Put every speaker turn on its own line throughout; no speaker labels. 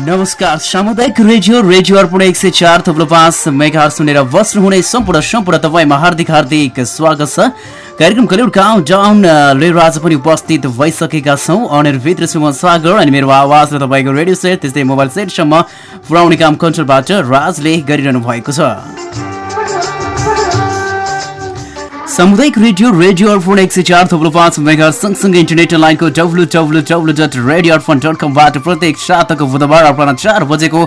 नमस्कार सामुदायिक radio radio अर्पण एक सय चार थप्लो पाँच मेगा सुनेर बस्नुहुने सम्पूर्ण सम्पूर्ण तपाईँमा हार्दिक हार्दिक स्वागत छ। कार्यक्रम कलिउड काउन्ट डाउन लिएर आज पनि उपस्थित भइसकेका छौँ। अनिर्भित्र सुम सागर अनि मेरो आवाज र तपाईँको रेडियो सेट त्यस्तै मोबाइल सेटसम्म पुऱ्याउने काम कन्ट्रोलबाट राजले गरिरहनु भएको छ। सामुदायिक रेडियो रेडियो अर्फोन एक सय चार थप्लो पाँच मेगा सँगसँगै इन्टरनेट लाइनको W W W dot radio अर्फोन dot कमबाट प्रत्येक साताको बुधबार अपराह चार बजेको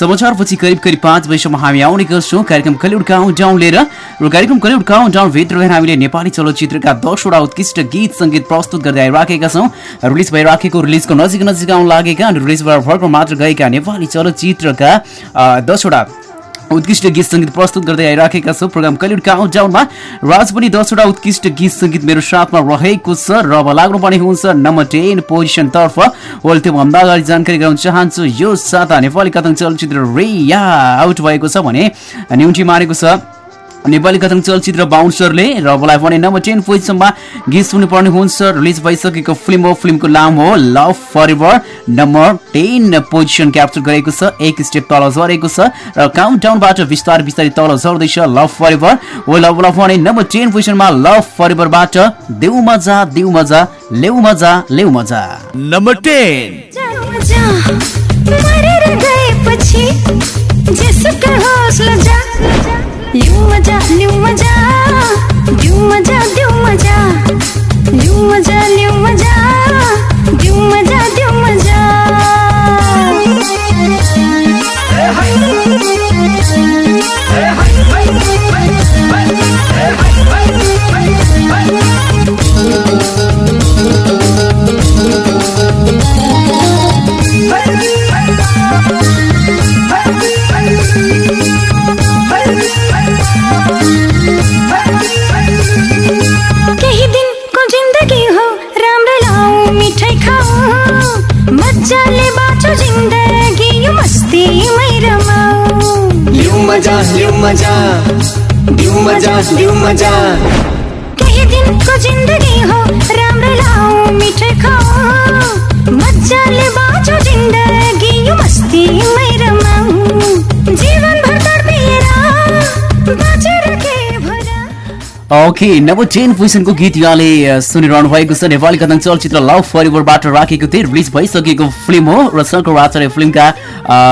समाचारपछि करिब करिब पाँच बजीसम्म हामी आउने गर्छौँ। कार्यक्रम कलिउड काउन्ट डाउन लिएर र कार्यक्रम कलिउड काउन्ट डाउन भित्र रहेर हामीले नेपाली चलचित्रका दसवटा उत्कृष्ट गीत सङ्गीत प्रस्तुत गर्दै आइराखेका छौँ। रिलिज भइराखेको रिलिजको नजिक नजिक आउन लागेका अनि रिलिज भएर भर्खर मात्र गएका नेपाली चलचित्रका दसवटा उत्कृष्ट गीत सङ्गीत प्रस्तुत गर्दै आइराखेका छौँ। प्रोग्राम कलिउड काउन्ट डाउनमा राज पनि दसवटा उत्कृष्ट गीत सङ्गीत मेरो साथमा रहेको छ र अब लाग्नुपर्ने हुन्छ। नम्बर टेन पोजिसनतर्फ होल त्योभन्दा अगाडि जानकारी गराउन चाहन्छु। यो साता नेपाली कथन चलचित्र रिया आउट भएको छ भने न्युटी मारेको छ। नेपाली कथन चलचित्र बााउन्सरले र मलाई भने नम्बर टेन पोजिसनमा गीत सुन्नुपर्ने हुन्छ। रिलिज भइसकेको फिल्म हो फिल्मको नाम हो love forever number ten position capture गरेको छ एक स्टेप तल झरेको छ र काउन्ट डाउनबाट बिस्तारै बिस्तारै तल झर्दैछ लभ फर एभर हो लभ लभ भने नम्बर टेन पोजिसनमा लभ फर एभरबाट देऊ मजा देऊ मजा लेउ मजा लेउ मजा।
Number ten.
मरेर गएपछि जेसुकै होस् लजा लिउ मजा लिउ मजा दिउ मजा दिउ मजा लिउ मजा लिउ मजा रमाऊ
लिउ मजा लिउ मजा दिउ मजा। लिउ मजा
केही दिनको जिन्दगी हो राम्रो लाऊ मिठाई खाऊ मजाले बाँचो जिन्दगी यो मस्तीमै रमाऊ जीवनभर तडपिएर
ओके नम्बर टेन पोजिसनको गीत यहाँले सुनिरहनु भएको छ नेपाली कथन चलचित्र लभ फरिवरबाट राखेको थियो रिलिज भइसकेको फिल्म हो र शङ्कर आचार्य फिल्मका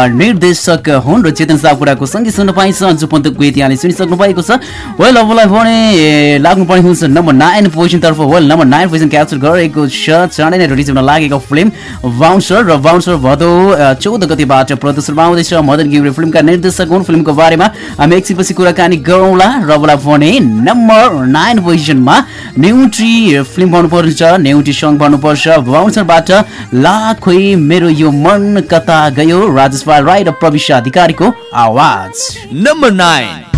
निर्देशक हुन् र चेतन सापकोटाको सङ्गीत सुन्न पाइन्छ अन्जु पन्तको गीत यहाँले सुनिसक्नु भएको छ वेल अबलाई भने लाग्नुपर्ने हुन्छ number nine पोजिसनतर्फ well number nine position capture गरेको छ चाँडै नै रिलिज हुन लागेको फिल्म बााउन्सर र बााउन्सर भदौ चौध गतिबाट प्रदर्शनमा आउँदैछ मदन गिरी फिल्मका निर्देशक हुन् फिल्मको बारेमा हामी एकछिनपछि कुराकानी गरौँला र अबलाई भने नम्बर नाइन पोजिसनमा न्युट्री फिल्म भन्नुपर्छ न्युट्री सङ्ग भन्नुपर्छ। बााउन्सरबाट लाखै मेरो यो मन कता गयो? राजेश राई र प्रविशा अधिकारीको आवाज।
नम्बर नाइन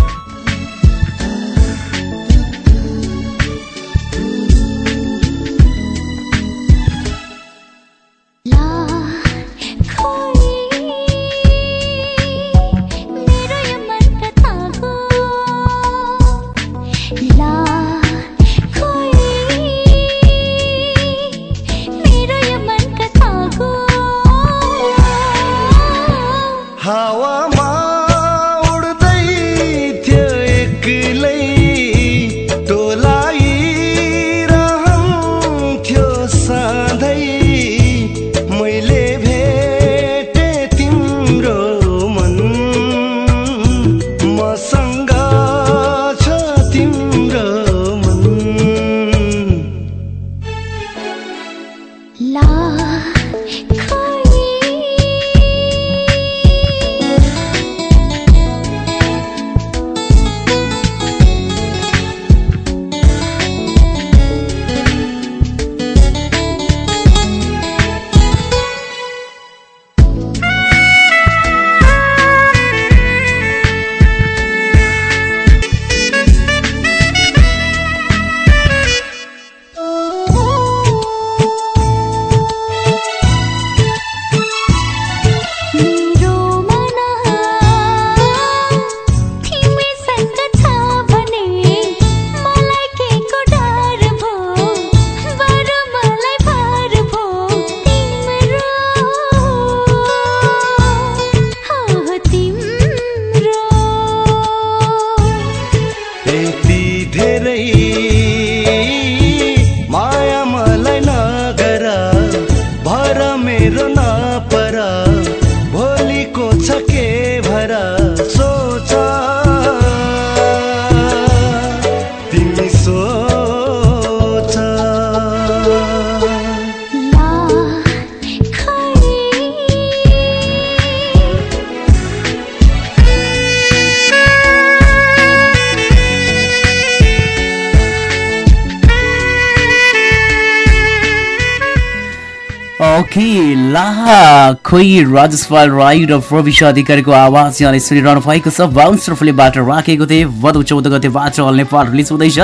खोइ राजेश राई र प्रविशा अधिकारीको आवाज यहाँले सुनिरहनु भएको छ फिल्मबाट राखेको थिएँ। भदौ चौध गतेबाट अल नेपाल रिलिज हुँदैछ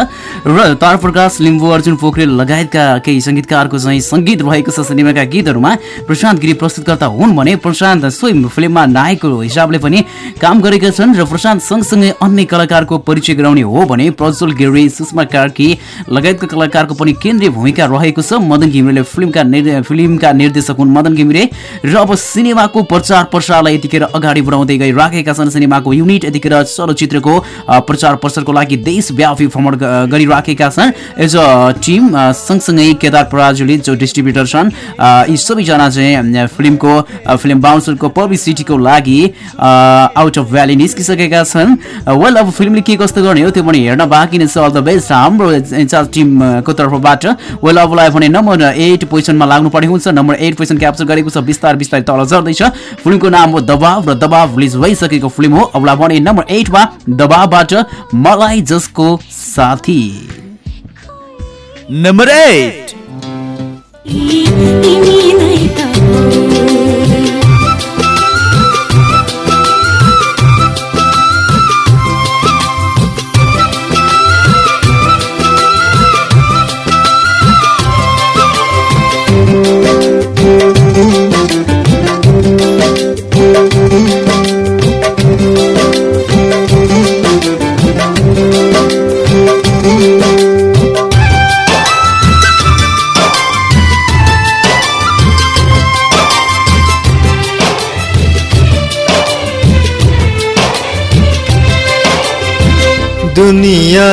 र तार प्रकाश लिम्बू अर्जुन पोखरेल लगायतका केही सङ्गीतकारको चाहिँ सङ्गीत रहेको छ सिनेमाका गीतहरूमा प्रशान्त गिरी प्रस्तुतकर्ता हुन् भने प्रशान्त स्वयं फिल्ममा नायकको हिसाबले पनि काम गरेका छन् र प्रशान्त सँगसँगै अन्य कलाकारको परिचय गराउने हो भने प्रज्वल गिरी सुषमा कार्की लगायतका कलाकारको पनि केन्द्रीय भूमिका रहेको छ। मदन घिमिरेले फिल्मका फिल्मका निर्देशक हुन्। मदन घिमिरे र अब सिनेमाको प्रचार प्रसारलाई यतिखेर अगाडि बढाउँदै गइराखेका छन्। सिनेमाको युनिट यतिखेर चलचित्रको प्रचार प्रसारको लागि देशव्यापी भ्रमण गरिराखेका छन्। एज अ टिम सँगसँगै केदार पराजुली जो डिस्ट्रिब्युटर छन् यी सबैजना चाहिँ फिल्मको फिल्म बााउन्सरको पब्लिसिटीको लागि आउट अफ भ्याली निस्किसकेका छन्। वेल अब फिल्मले के कस्तो गर्ने हो त्यो पनि हेर्न बाँकी नै छ। अल द बेस्ट हाम्रो टिमको तर्फबाट। वेल अबलाई भने नम्बर एट पोजिसनमा लाग्नुपर्ने हुन्छ। नम्बर पोजिसन क्याप्चर गरेको छ बिस्तार बिस्तारै तल झर्दैछ। फिल्मको नाम हो दबाव र दबाव रिलिज भइसकेको फिल्म हो। अबलाई भने नम्बर एटमा दबावबाट मलाई जसको साथी।
नम्बर एट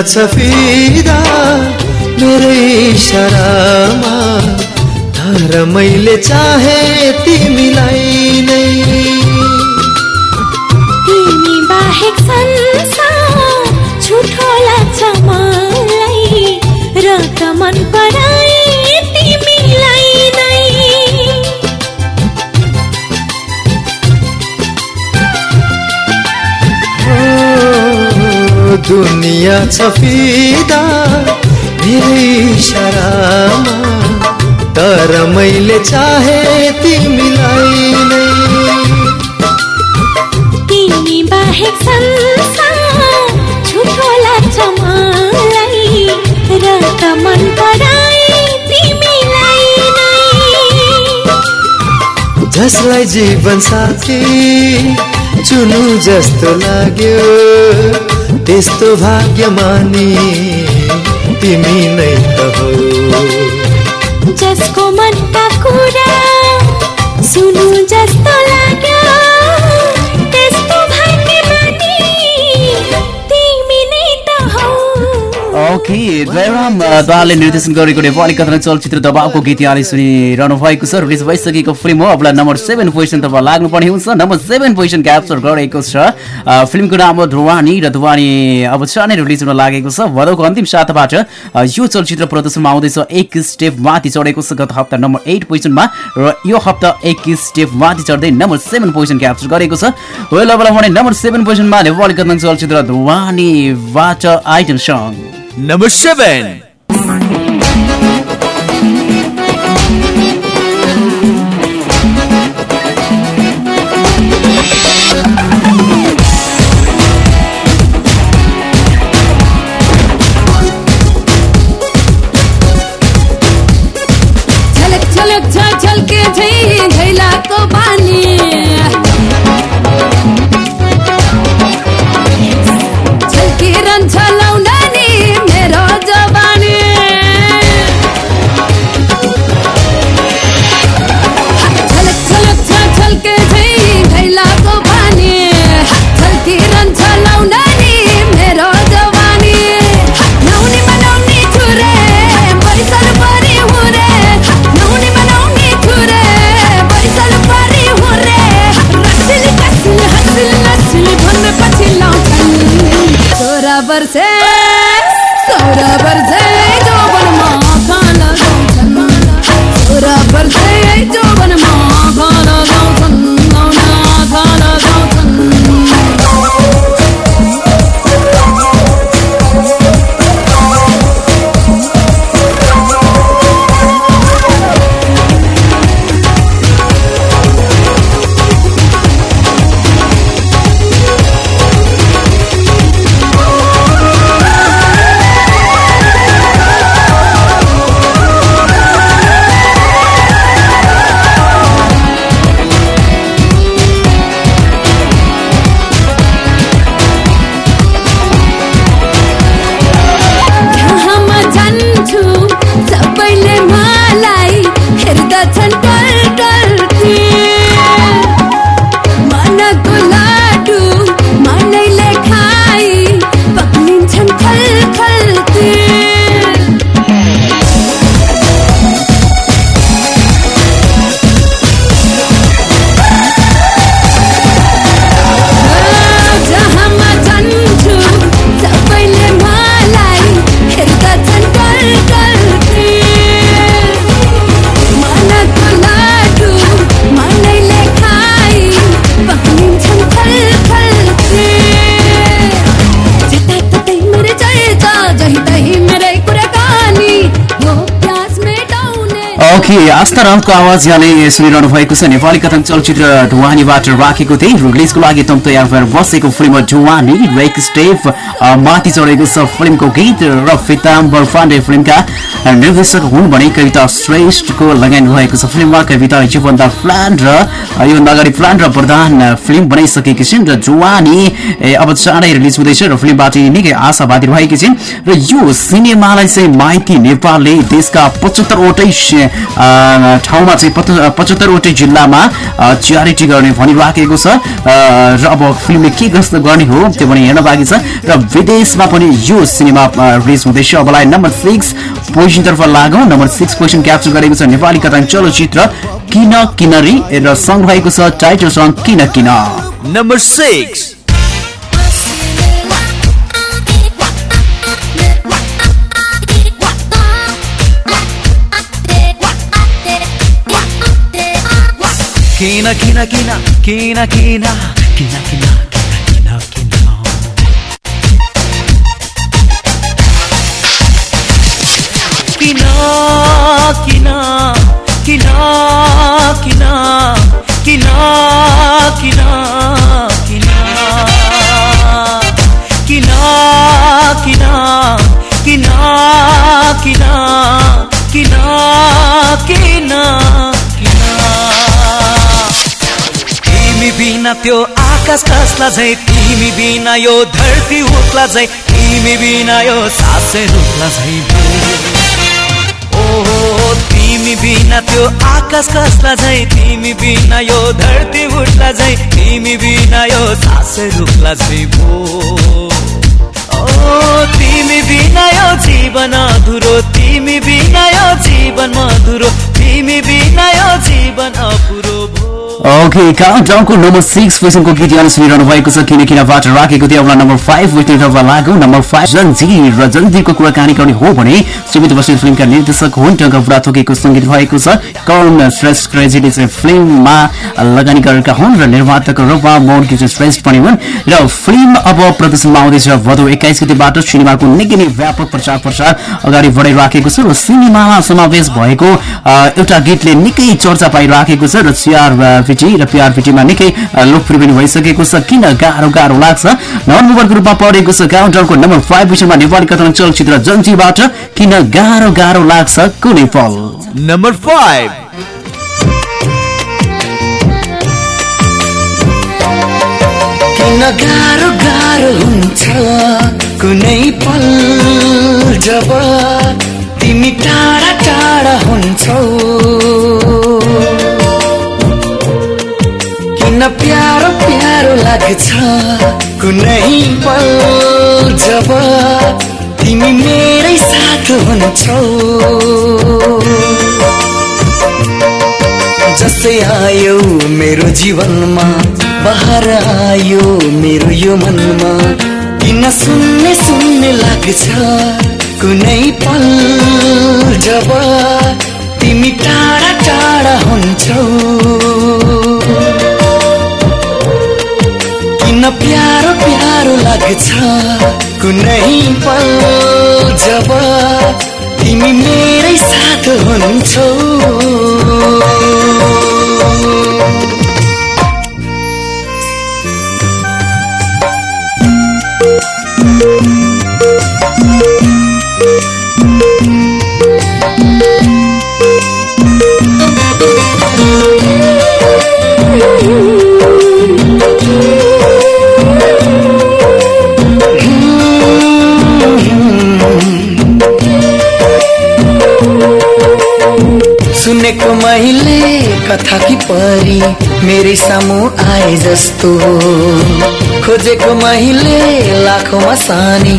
छ फिदा मेरै इसारामा तर मैले चाहे तिमीलाई नै।
तिमी बाहेक
छ फिदा मेरै इसारामा तर मैले चाहे तिमीलाई नै।
तिमी बाहेक संसार झुठो लाग्छ मलाई। र त मन पराए तिमीलाई नै।
जसलाई जीवन साथी चुनु जस्तो लाग्यो। त्यस्तो भाग्यमानी तिमी नै त हो।
जसको मनका कुरा सुनु जस्तो लाग्यो।
ओके जयराम निर्देशन गरेको नेपाली कथन चलचित्र दबावको गीत यहाँले सुनिरहनु भएको छ। रिलिज भइसकेको फिल्म हो अब नम्बर सेभेन पोजिसन तपाईँ लाग्नुपर्ने हुन्छ। नम्बर सेभेन पोजिसन क्याप्चर गरेको छ। फिल्मको नाम हो ध्रुवानी र ध्रुवानी अब चाँडै रिलिज हुन लागेको छ। भदौको अन्तिम साताबाट यो चलचित्र प्रदर्शनमा आउँदैछ। एक स्टेप माथि चढेको छ गत हप्ता नम्बर एट पोजिसनमा र यो हप्ता एक स्टेप माथि चढ्दै नम्बर सेभेन पोजिसन क्याप्चर गरेको छ। वेल अब भने नम्बर सेभेन पोजिसनमा नेपाली कथन चलचित्र ध्रुवानीबाट आइटम सङ्ग।
नम्बर सेभेन
ओके आस्था रामको आवाज यहाँले सुनिरहनु भएको छ। नेपाली कथन चलचित्र ढुवानीबाट राखेको थिएँ। रिलिजको लागि तम तयार भएर बसेको फिल्म ढुवानी रेक स्टेप अ, माथि चढेको छ फिल्मको गीत र फिताम्बर पाण्डे फिल्मका निर्देशक हुन् भने कविता श्रेष्ठको लगानी रहेको छ फिल्ममा कविता योभन्दा प्लान र अ, यो नगरी प्लान र प्रधान फिल्म बनाइसकेकी छिन् र जुवानी अब चाँडै रिलिज हुँदैछ र फिल्मबाट निकै आशावादी रहेकी छिन् र यो सिनेमालाई चाहिँ माइती नेपालले देशका पचहत्तरवटै ठाउँमा चाहिँ पचहत्तरवटै जिल्लामा च्यारिटी गर्ने भनिराखेको छ र अब फिल्मले के कस्तो गर्ने हो त्यो पनि हेर्न बाँकी छ र विदेशमा पनि यो सिनेमा रिलिज हुँदैछ अबलाई नम्बर सिक्स पोजिसनतर्फ लागौँ। नम्बर सिक्स पोजिसन क्याप्चर गरेको छ नेपाली कथा चलचित्र किन किनरी र सङ्ग रहेको छ टाइटल सङ्ग किन किन।
Number six. Kina kina kina kina kina kina kina Kina kina kina kina kina kina kina kina kina kina kina kina kina kina तिमी बिना त्यो आकाश कसला झै तिमी बिना यो धरती उठ्ला झै तिमी बिना यो सासै रुख्ला झै ओहो तिमी बिना त्यो आकाश कसला झै? तिमी बिना यो धरती उठ्ला झै? तिमी बिना यो सासै रुख्ला झै भो? तिमी बिना यो जीवन अधुरो। तिमी बिना यो जीवन मधुरो। तिमी बिना यो जीवन अपुरो
ओके काउन्टाउनको नम्बर सिक्स पोजिसनको गीत यहाँ सुनिरहनु भएको छ किन किनबाट राखेको थियो अब नम्बर फाइभ लाग्यो नम्बर फाइभ जन्जिर र जन्जिरको कुराकानी गर्ने हो भने सुमित बस्ने फिल्मका निर्देशक हुन् टङ्क बुढा थोकेको सङ्गीत भएको छ कर्ण श्रेष्ठ क्रेजिटी चाहिँ फिल्ममा लगानी गरेका हुन् र निर्माताको रूपमा मोहन किशोर श्रेष्ठ पनि हुन् र फिल्म अब प्रदर्शनमा आउँदैछ भदौ एक्काइस गतिबाट सिनेमाको निकै नै व्यापक प्रचार प्रसार अगाडि बढाइराखेको छ र सिनेमामा समावेश भएको एउटा गीतले निकै चर्चा पाइराखेको छ र चिआर पिटी र पिआर पिटीमा निकै लोकप्रिय पनि भइसकेको छ किन गाह्रो गाह्रो लाग्छ नन मुभरको रूपमा परेको छ काउन्टरको नम्बर फाइभ विषयमा नेपाली कथन चलचित्र जन्जीबाट किन गाह्रो गाह्रो लाग्छ कुनै पल
Number five.
किन गाह्रो गाह्रो हुन्छ कुनै पल जब तिमी टाढा टाढा हुन्छौ किन प्यारो प्यारो लाग्छ। कुनै पल जब तिमी मेरै साथ हुन्छौ। जसै आयो मेरो जीवनमा बहार आयो मेरो यो मनमा किन सुन्ने सुन्ने लाग्छ। कुनै पल जब तिमी टाढा टाढा हुन्छौ। प्यारो प्यारो लाग्छ। कुनै पल जब तिमी मेरै साथ हुन्छौ। मेरै सामु आए जस्तो। खोजेको मैले लाखौँमा सानी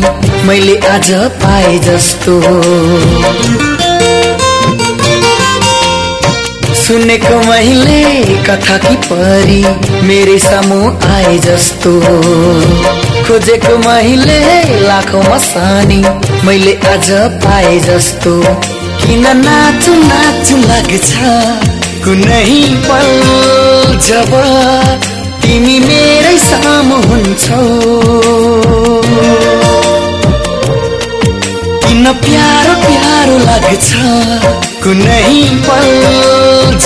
मैले आज पाए जस्तो। सुनेको मैले कथा कि परी मेरै सामु आए जस्तो। खोजेको मैले लाखौँमा सानी मैले आज पाए जस्तो। किन नाचु नाचु लाग्छ कुनै पल। जब तिमी मेरै सामु हुन्छौ। किन प्यारो प्यारो लाग्छ कुनै पल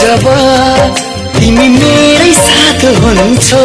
जब तिमी मेरै साथ हुन्छौ।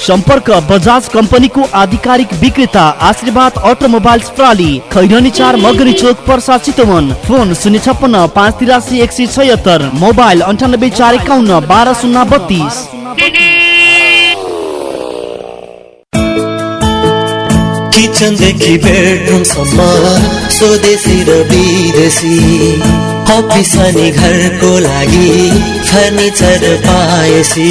सम्पर्क बजाज कम्पनीको आधिकारिक विक्रेता आशीर्वाद अटोमोबाइल्स प्रणाली खैरनी चार मगरी चोक पर्सा चितवन। फोन शून्य छप्पन्न पाँच तिरासी एक सय छयत्तर। मोबाइल अन्ठानब्बे चार एकाउन्न बाह्र शून्य बत्तिस।
किचनदेखि बेडरुमसम्म स्वदेशी र विदेशी। अफिस अनि घरको लागि फर्निचर पाएसी।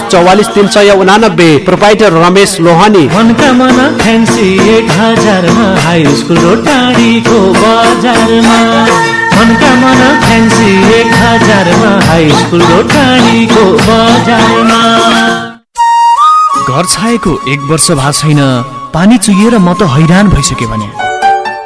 चौवालिस तिन सय उनानब्बे प्रोपाइटर रमेश लोहानी।
घर छाएको एक वर्ष भएको छैन। पानी चुहिएर म त हैरान भइसकेँ भने।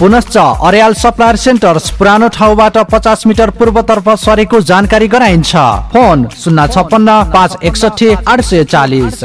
पुनश्च अर्याल सप्लायर सेन्टर्स पुरानो ठाउँबाट पचास मिटर पूर्वतर्फ सरेको जानकारी गराइन्छ। फोन शून्य छप्पन्न पाँच एकसठी आठ सय चालिस।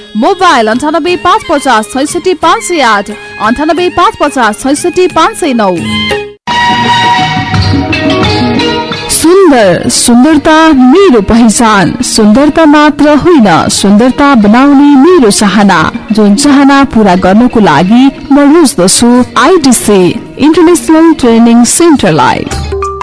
मोबाइल अन्ठानब्बे पाँच पचास छैसठी पाँच सय आठ अन्ठानब्बे पाँच पचास छैसठी पाँच सय नौ। सुन्दर सुन्दरता मेरो पहिचान। सुन्दरता मात्र होइन सुन्दरता बनाउने मेरो चाहना। जुन चाहना पूरा गर्नको लागि म रोज्दछु IDC international training सेन्टरलाई।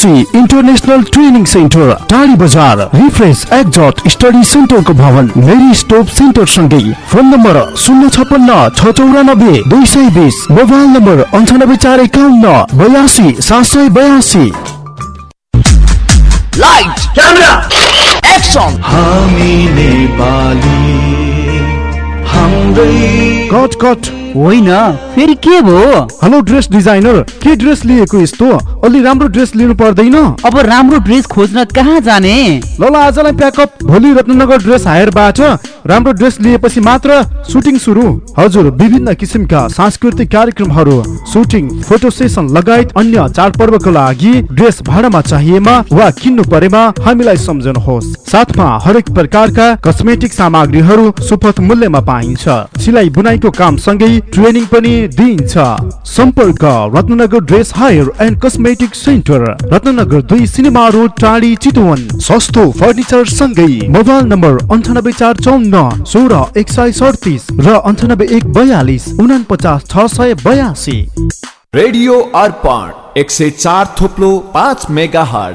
ITC international training centre Tadhi बजार रिफ्रेस एक्जट स्टडी सेन्टरको भवन मेरी स्टोप सेन्टर सँगै फोन नम्बर शून्य छपन्न छ चौरानब्बे दुई सय बिस मोबाइल नम्बर अन्ठानब्बे चार एकाउन्न बयासी सात सय बयासी।
लाइट क्यामेरा एक्सन
हामी नेपाली हाम्रै
कट कट
होइन फेरि के भयो?
हेलो ड्रेस डिजाइनर के ड्रेस लिएको यस्तो? अलि राम्रो ड्रेस लिनु पर्दैन।
अब राम्रो ड्रेस खोज्न कहाँ जाने?
ल आजलाई प्याकअप भोलि रत्नगर ड्रेस हायरबाट राम्रो ड्रेस लिएपछि मात्र सुटिङ सुरु। हजुर विभिन्न किसिमका सांस्कृतिक कार्यक्रमहरू सुटिङ फोटो सेसन लगायत अन्य चाडपर्वको लागि ड्रेस भाडामा चाहिएमा वा किन्नु परेमा हामीलाई सम्झनुहोस्। साथमा हरेक प्रकारका कस्मेटिक सामग्रीहरू सुपथ मूल्यमा पाइन्छ। सिलाइ बुनाइको काम सँगै ट्रेनिङ पनि दिइन्छ। सम्पर्क Ratnanagar dress hire and cosmetic centre Ratnanagar दुई सिनेमा रोड टाढी चितवन। सस्तो फर्निचर सँगै मोबाइल नम्बर अन्ठानब्बे चार चौन्न सोह्र एक सय सडतिस र अन्ठानब्बे एक बयालिस उना पचास छ सय बयासी।
रेडियो अर्पण एक सय चार थोप्लो पाँच मेगा हट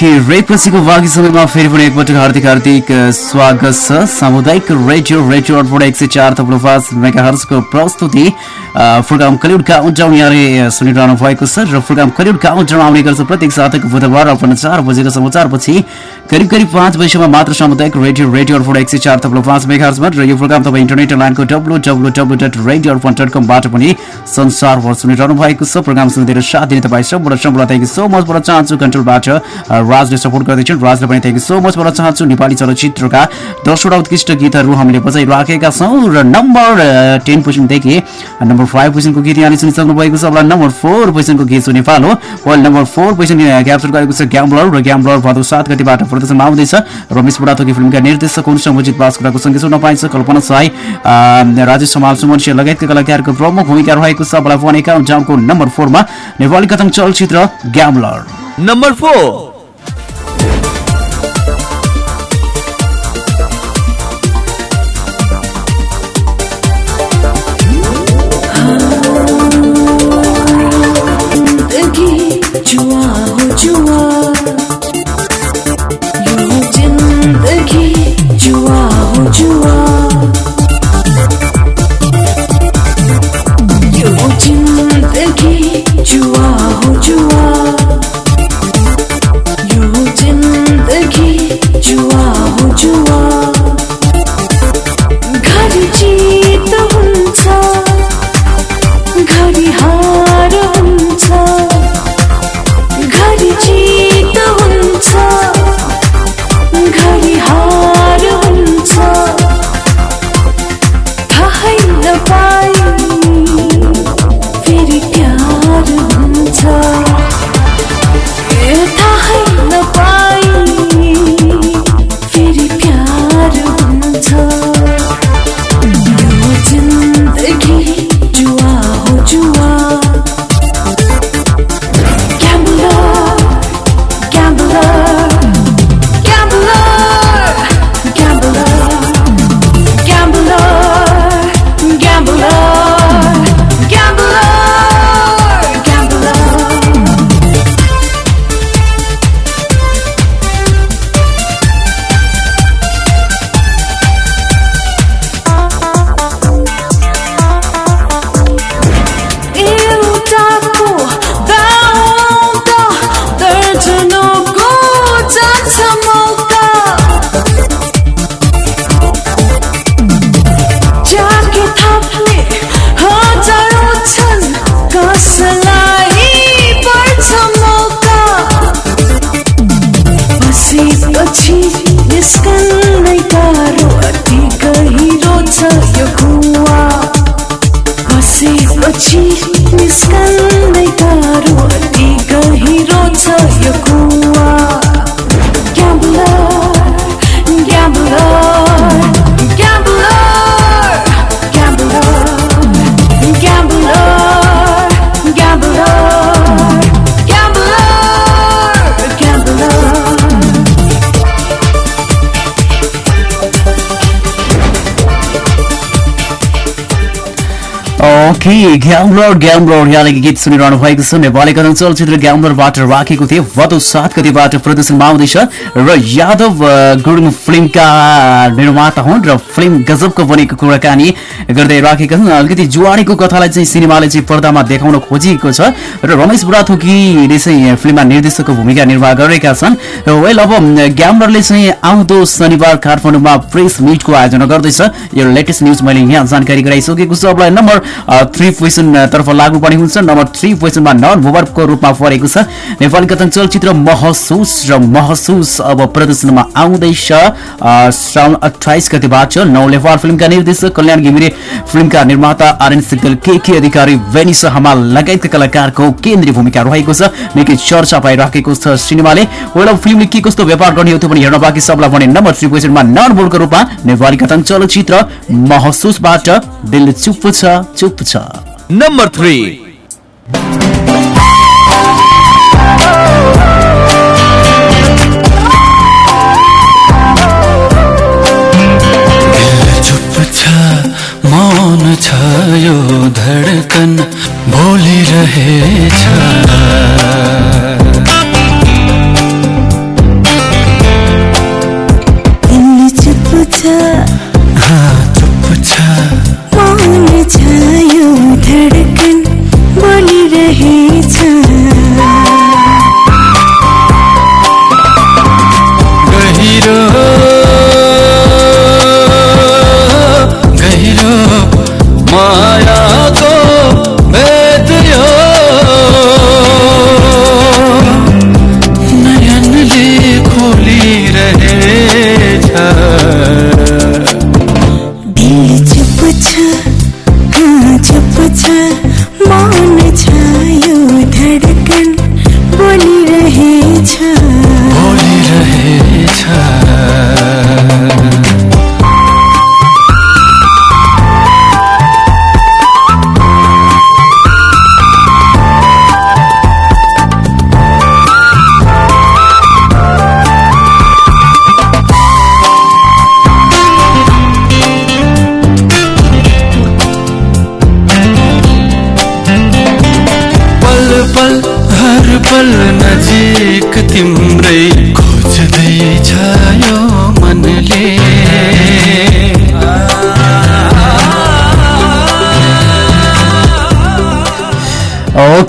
ओके रेपसीको बाँकी समयमा फेरि पनि एकपटक हार्दिक हार्दिक स्वागत छ सामुदायिक रेडियो रेडियो अर्पण एक सय चार थप्लो पाँच मेगा हर्सको प्रस्तुति। अ, प्रोग्राम कलिउड काउन्टाउन यहाँले सुनिरहनु भएको छ र प्रोग्राम कलिउड काउन्टाउन आउने गर्छ प्रत्येक साताको बुधबार अर्पण चार बजेको समाचारपछि करिब करिब पाँच बजीसम्म मात्र सामुदायिक रेडियो रेडियो अर्पण एक सय चार थप्लो पाँच मेगा हर्समा र यो प्रोग्राम तपाईँ इन्टरनेट लाइनको W W W dot radio Arpan dot कमबाट पनि संसारभर सुनिरहनु भएको छ प्रोग्राम सुनिदिएर साथ दिने तपाईँ सबबाट सबबाट थ्याङ्क यू सो मच भन्न चाहन्छु कन्ट्रोलबाट राजले सपोर्ट गर्दैछन्। राजले पनि थ्याङ्क सो मच भन्न चाहन्छु नेपाली चलचित्रका दसवटा उत्कृष्ट गीतहरू हामीले बजाइराखेका छौँ र नम्बर टेन पोजिसनदेखि नम्बर फाइभ पोजिसनको गीत यहाँले सुनिसक्नु भएको छ। अब नम्बर फोर पोजिसनको गीत सुने पालो। Well number four position capture गरेको छ ग्याम्बलर र ग्याम्बलर भदौ सात गतिबाट प्रदर्शनमा आउँदैछ। रमेश बुढाथोकी फिल्मका निर्देशक हुन् सम्बोजित बास्कुराको सङ्गीत सुन्न पाइन्छ। कल्पना साई राजेश समाल सुमन शेर लगायतका कलाकारको प्रमुख भूमिका रहेको छ। बला फोन एकाउन्ट जामको नम्बर फोरमा नेपाली कथम चलचित्र Gambler.
Number four.
Okay Gambler Gambler यहाँले गीत सुनिरहनु भएको छ। नेपाली कथन चलचित्र ग्याम्बलरबाट राखेको थियो। भदौ सात गतिबाट प्रदर्शनमा आउँदैछ र यादव गुरुङ फिल्मका निर्माता हुन् र फिल्म गजबको बनेको कुराकानी गर्दै राखेका छन् अलिकति जुवाडीको कथालाई चाहिँ सिनेमाले चाहिँ पर्दामा देखाउन खोजिएको छ र रमेश बुढाथोकीले चाहिँ फिल्ममा निर्देशकको भूमिका निर्वाह गरेका छन्। वेल अब ग्याम्बलरले चाहिँ आउँदो शनिबार काठमाडौँमा प्रेस मिटको आयोजना गर्दैछ। यो लेटेस्ट न्युज मैले यहाँ जानकारी गराइसकेको छु। अब नम्बर थ्री पोजिसन तर्फ लाग्नु पर्ने हुन्छ। नम्बर थ्री पोजिसनमा नन भूवर्गको रूपमा परेको छ। नेपाली कथन चलचित्र महसुस र महसुस अब प्रदर्शनमा आउँदैछ। श्रावण अठाइस गतिबाट नौलेवार फिल्मका निर्देशक कल्याण घिमिरे फिल्मका निर्माता आर्यन सिग्गल के के अधिकारी वेनिस हमाल लगायतका कलाकारको केन्द्रीय भूमिका रहेको छ। निकै चर्चा पाइराखेको छ सिनेमाले। वेल फिल्मले के कस्तो व्यापार गर्ने हो त्यो पनि हेर्न बाँकी सबलाई भने नम्बर थ्री पोजिसनमा नन बोलको रूपमा नेपाली कथन चलचित्र महसुसबाट दिल चुप छ चुप छ।
Number three.
मौन छ? यो धडकन बोलिरहेछ छ। 那个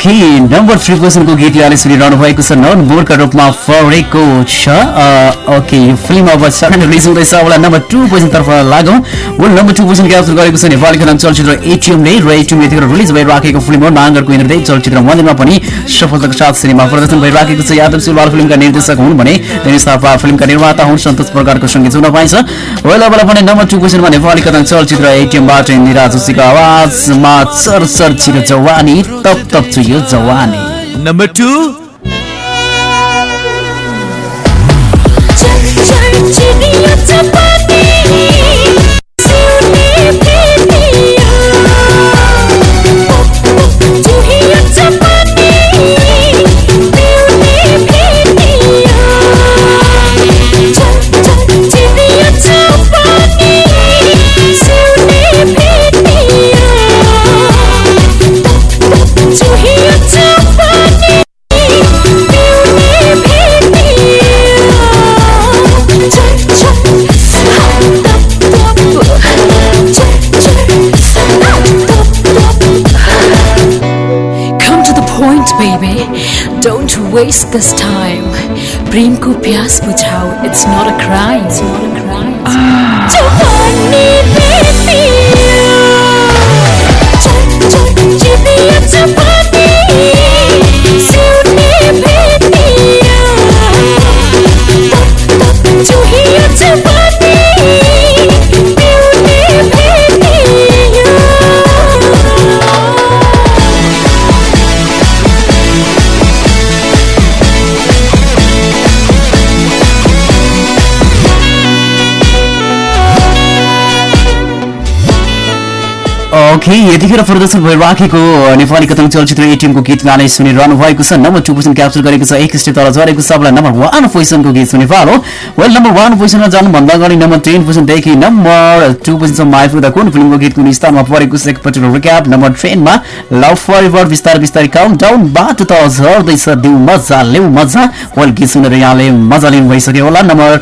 ओके नम्बर थ्री पोजिसनको गीत यहाँले सुनिरहनु भएको छ। नन बोर्डका रूपमा फरेको छ। ओके यो फिल्म अब सडन रिलिज हुँदैछ अब नम्बर टू पोजिसनतर्फ लागौँ। Well number two position capture गरेको छ नेपालीको नाम चलचित्र एटिएमले र एटिएम यतिखेर रिलिज भइराखेको फिल्म हो नाङ्गरको इन्द्रदेव चलचित्र मन्दिरमा पनि सफलताको साथ सिनेमा प्रदर्शन भइराखेको छ यादव सिलवाल फिल्मका निर्देशक हुन् भने दिनेश थापा फिल्मका निर्माता हुन् सन्तोष प्रकारको सङ्गीत सुन्न पाइन्छ वेल अब पनि नम्बर टू पोजिसनमा नेपाली कथा चलचित्र एटिएमबाट इन्दिरा जोशीको आवाजमा चरचर छिरो जवानी तप तप चुयो जवानी
number two
waste this time. Prem ko pyas bujhao. It's not a crime. It's not a crime. It's not a crime.
Okay यतिखेर प्रदर्शन भइराखेको नेपाली कथन चलचित्र एटिएमको गीत गाने सुनिरहनु भएको छ। नम्बर टू पोजिसन क्याप्चर गरेको छ। एक स्टेप तल झरेको छ। नम्बर वान पोजिसनको गीत सुने पालो वेल नम्बर वान पोजिसनमा जानुभन्दा अगाडि नम्बर टेन पोजिसनदेखि नम्बर टू पोजिसनमा आइपुग्दा कुन फिल्मको गीत कुन स्थानमा परेको छ। एकपल्ट रिक्याप नम्बर टेनमा लभ फर एभर बिस्तारै बिस्तारै काउन्ट डाउन बाटो त झर्दैछ। दिउ मजा लेउ मजा। वेल गीत सुनेर यहाँले मजा लिनु भइसक्यो होला। नम्बर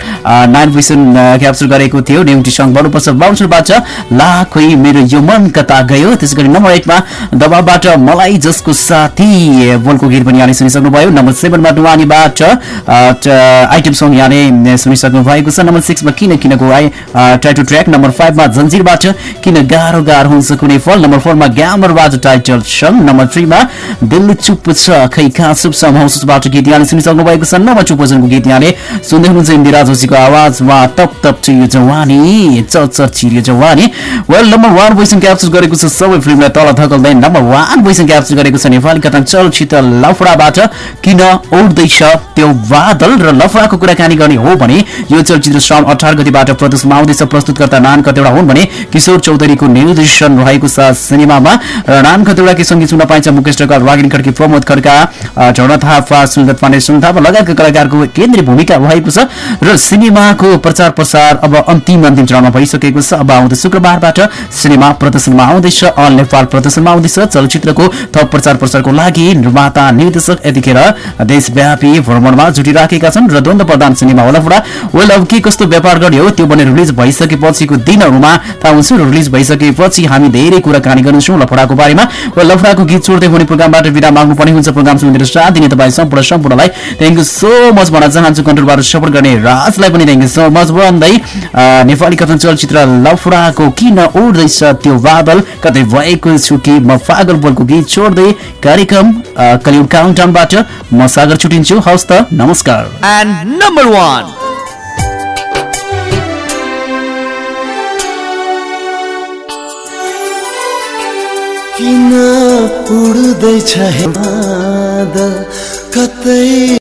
नाइन पोजिसन क्याप्चर गरेको थियो। न्युटी सङ्ग बढ्नुपर्छ बााउन्सरबाट ला खोइ मेरो यो मन कता गयो। त्यसै गरी नम्बर एटमा दबाबाट मलाई जसको साथी बोलको गीत पनि यहाँले सुनिसक्नुभयो। नम्बर सेभेनमा डुवानीबाट आइटम सङ्ग यहाँले सुनिसक्नु भएको छ। नम्बर सिक्समा किन किनको आइ टाइटल ट्र्याक नम्बर फाइभमा जन्जिरबाट किन गाह्रो गाह्रो हुन्छ कुनै फल। नम्बर फोरमा ग्यामरबाट टाइटल सङ्ग नम्बर थ्रीमा दिल चुप छ खै कहाँ चुप छ महसुसबाट गीत यहाँले सुनिसक्नु भएको छ। नम्बर टू पोजनको गीत यहाँले सुन्दै हुनुहुन्छ इन्दिरा जोशीको आवाजमा। टप टप चियो जवानी चर चिरियो जवानी। Well number one position capture गरेको छ सबै फिल्मलाई तल धकल्दै नम्बर वान पोजिसन क्याप्चर गरेको छ नेपाली कथा चलचित्र लफडाबाट किन उड्दैछ त्यो बादल र लफडाको कुराकानी गर्ने हो भने यो चलचित्र श्रावण अठार गतिबाट प्रदर्शनमा आउँदैछ प्रस्तुतकर्ता नान कतेवडा हुन् भने किशोर चौधरीको निर्देशन रहेको छ सिनेमामा। र नान कतेवडाकी सङ्गीत सुन्न पाइन्छ मुकेश ढकाल रागिनी खड्की प्रमोद खड्का अ, झर्ना थापा सुन्दर पाण्डे सुन थापा लगायतका कलाकारको केन्द्रीय भूमिका रहेको छ र सिनेमाको प्रचार प्रसार अब अन्तिम अन्तिम चरणमा भइसकेको छ। अब आउँदो शुक्रबारबाट सिनेमा प्रदर्शनमा आउँदैछ अल नेपाल प्रदर्शनमा आउँदैछ। चलचित्रको थप प्रचार प्रसारको लागि निर्माता निर्देशक यतिखेर देशव्यापी भ्रमणमा जुटिराखेका छन् र द्वन्द प्रधान सिनेमा होला वेल अब के कस्तो व्यापार गर्ने हो त्यो भने रिलिज भइसकेपछिको दिनहरूमा थाहा हुन्छ। र रिलिज भइसकेपछि हामी धेरै कुराकानी गर्नेछौँ लफडाको बारेमा। वा लफडाको गीत छोड्दै हुने प्रोग्रामबाट विदा माग्नु पर्ने हुन्छ। प्रोग्राम सुनेर साथ दिने तपाईँ सम्पूर्ण सम्पूर्णलाई थ्याङ्क यू सो मच भन्न चाहन्छु। कन्ट्रोलबाट सपोर्ट गर्ने राजलाई पनि थ्याङ्क यू सो मच भन्दै नेपाली कथन चलचित्र लफडाको किन उड्दैछ त्यो बादल? कतै भएको छु कि म पागल बोलको गीत छोड्दै कार्यक्रम अ, कलिउड काउन्टाउनबाट म सागर छुटिन्छु। हवस् त नमस्कार।
एन्ड नम्बर वान
किन उड्दैछ कतै